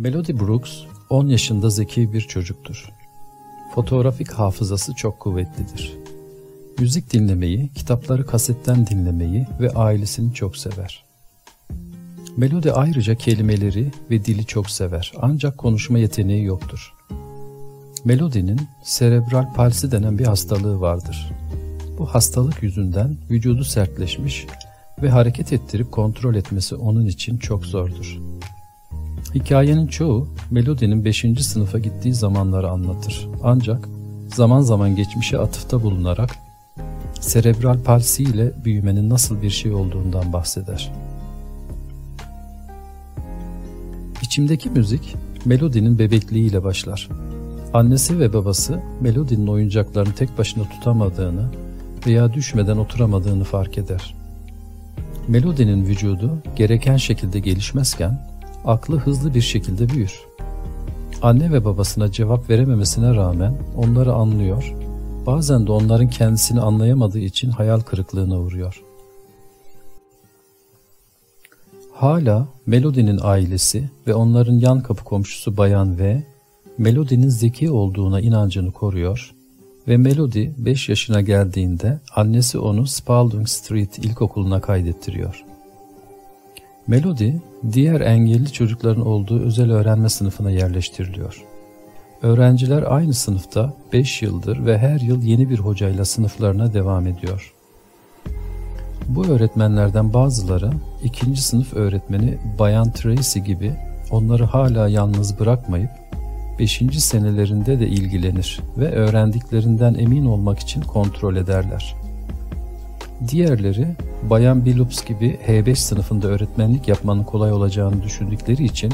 Melody Brooks 10 yaşında zeki bir çocuktur. Fotoğrafik hafızası çok kuvvetlidir. Müzik dinlemeyi, kitapları kasetten dinlemeyi ve ailesini çok sever. Melody ayrıca kelimeleri ve dili çok sever ancak konuşma yeteneği yoktur. Melody'nin serebral palsi denen bir hastalığı vardır. Bu hastalık yüzünden vücudu sertleşmiş ve hareket ettirip kontrol etmesi onun için çok zordur. Hikayenin çoğu Melody'nin 5. sınıfa gittiği zamanları anlatır. Ancak zaman zaman geçmişe atıfta bulunarak serebral palsi ile büyümenin nasıl bir şey olduğundan bahseder. İçimdeki müzik Melody'nin bebekliğiyle başlar. Annesi ve babası Melody'nin oyuncaklarını tek başına tutamadığını veya düşmeden oturamadığını fark eder. Melody'nin vücudu gereken şekilde gelişmezken aklı hızlı bir şekilde büyür. Anne ve babasına cevap verememesine rağmen onları anlıyor, bazen de onların kendisini anlayamadığı için hayal kırıklığına uğruyor. Hala Melody'nin ailesi ve onların yan kapı komşusu Bayan V, Melody'nin zeki olduğuna inancını koruyor ve Melody 5 yaşına geldiğinde annesi onu Spalding Street İlkokulu'na kaydettiriyor. Melody, diğer engelli çocukların olduğu özel öğrenme sınıfına yerleştiriliyor. Öğrenciler aynı sınıfta 5 yıldır ve her yıl yeni bir hocayla sınıflarına devam ediyor. Bu öğretmenlerden bazıları ikinci sınıf öğretmeni Bayan Tracy gibi onları hala yalnız bırakmayıp 5. senelerinde de ilgilenir ve öğrendiklerinden emin olmak için kontrol ederler. Diğerleri Bayan Billups gibi H5 sınıfında öğretmenlik yapmanın kolay olacağını düşündükleri için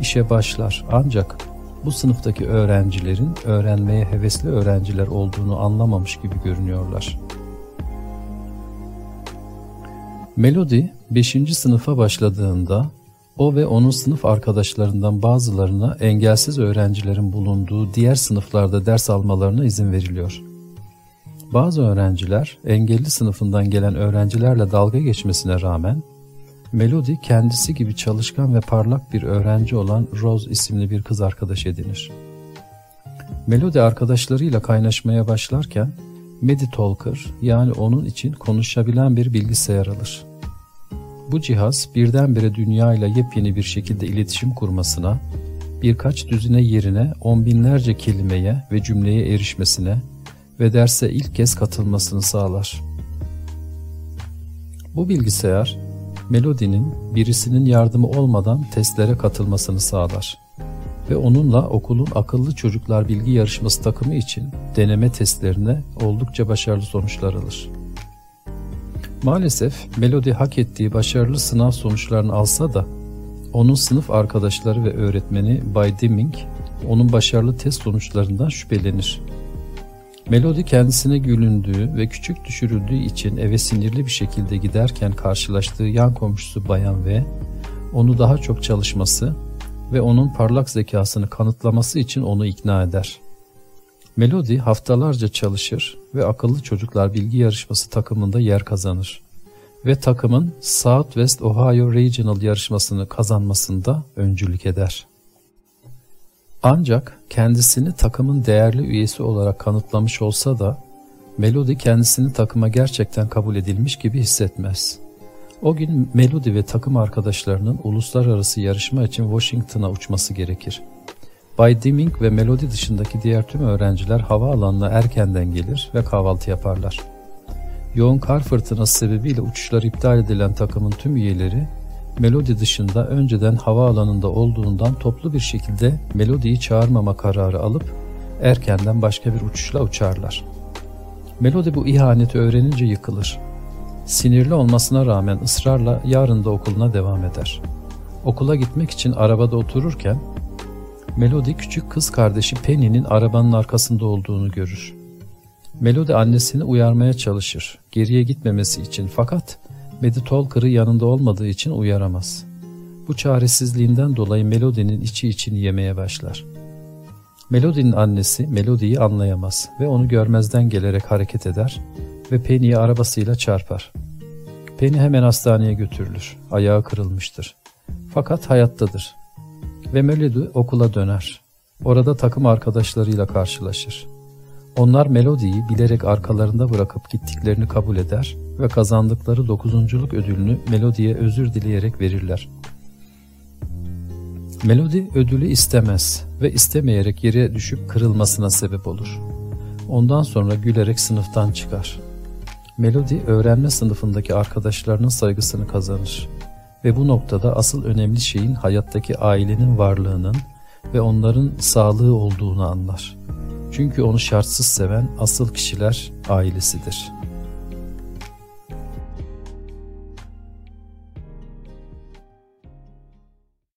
işe başlar. Ancak bu sınıftaki öğrencilerin öğrenmeye hevesli öğrenciler olduğunu anlamamış gibi görünüyorlar. Melody 5. sınıfa başladığında o ve onun sınıf arkadaşlarından bazılarına engelsiz öğrencilerin bulunduğu diğer sınıflarda ders almalarına izin veriliyor. Bazı öğrenciler engelli sınıfından gelen öğrencilerle dalga geçmesine rağmen Melody kendisi gibi çalışkan ve parlak bir öğrenci olan Rose isimli bir kız arkadaş edinir. Melody arkadaşlarıyla kaynaşmaya başlarken Meditalker yani onun için konuşabilen bir bilgisayar alır. Bu cihaz birdenbire dünya ile yepyeni bir şekilde iletişim kurmasına, birkaç düzine yerine on binlerce kelimeye ve cümleye erişmesine ve derse ilk kez katılmasını sağlar. Bu bilgisayar, Melody'nin birisinin yardımı olmadan testlere katılmasını sağlar ve onunla okulun akıllı çocuklar bilgi yarışması takımı için deneme testlerine oldukça başarılı sonuçlar alır. Maalesef Melody hak ettiği başarılı sınav sonuçlarını alsa da onun sınıf arkadaşları ve öğretmeni Bay Deming onun başarılı test sonuçlarından şüphelenir. Melody kendisine gülündüğü ve küçük düşürüldüğü için eve sinirli bir şekilde giderken karşılaştığı yan komşusu Bayan ve onu daha çok çalışması ve onun parlak zekasını kanıtlaması için onu ikna eder. Melody haftalarca çalışır ve akıllı çocuklar bilgi yarışması takımında yer kazanır ve takımın Southwest Ohio Regional yarışmasını kazanmasında öncülük eder. Ancak kendisini takımın değerli üyesi olarak kanıtlamış olsa da Melody kendisini takıma gerçekten kabul edilmiş gibi hissetmez. O gün Melody ve takım arkadaşlarının uluslararası yarışma için Washington'a uçması gerekir. Bay Deming ve Melody dışındaki diğer tüm öğrenciler havaalanına erkenden gelir ve kahvaltı yaparlar. Yoğun kar fırtınası sebebiyle uçuşlar iptal edilen takımın tüm üyeleri Melody dışında önceden havaalanında olduğundan toplu bir şekilde Melody'yi çağırmama kararı alıp erkenden başka bir uçuşla uçarlar. Melody bu ihaneti öğrenince yıkılır. Sinirli olmasına rağmen ısrarla yarın da okuluna devam eder. Okula gitmek için arabada otururken Melody küçük kız kardeşi Penny'nin arabanın arkasında olduğunu görür. Melody annesini uyarmaya çalışır, geriye gitmemesi için fakat Medi Tolker'ı yanında olmadığı için uyaramaz. Bu çaresizliğinden dolayı Melody'nin içi içini yemeye başlar. Melody'nin annesi Melody'yi anlayamaz ve onu görmezden gelerek hareket eder ve Penny'yi arabasıyla çarpar. Penny hemen hastaneye götürülür. Ayağı kırılmıştır. Fakat hayattadır. Ve Melody okula döner. Orada takım arkadaşlarıyla karşılaşır. Onlar Melody'yi bilerek arkalarında bırakıp gittiklerini kabul eder ve kazandıkları dokuzunculuk ödülünü Melody'ye özür dileyerek verirler. Melody ödülü istemez ve istemeyerek yere düşüp kırılmasına sebep olur. Ondan sonra gülerek sınıftan çıkar. Melody öğrenme sınıfındaki arkadaşlarının saygısını kazanır ve bu noktada asıl önemli şeyin hayattaki ailenin varlığının ve onların sağlığı olduğunu anlar. Çünkü onu şartsız seven asıl kişiler ailesidir.''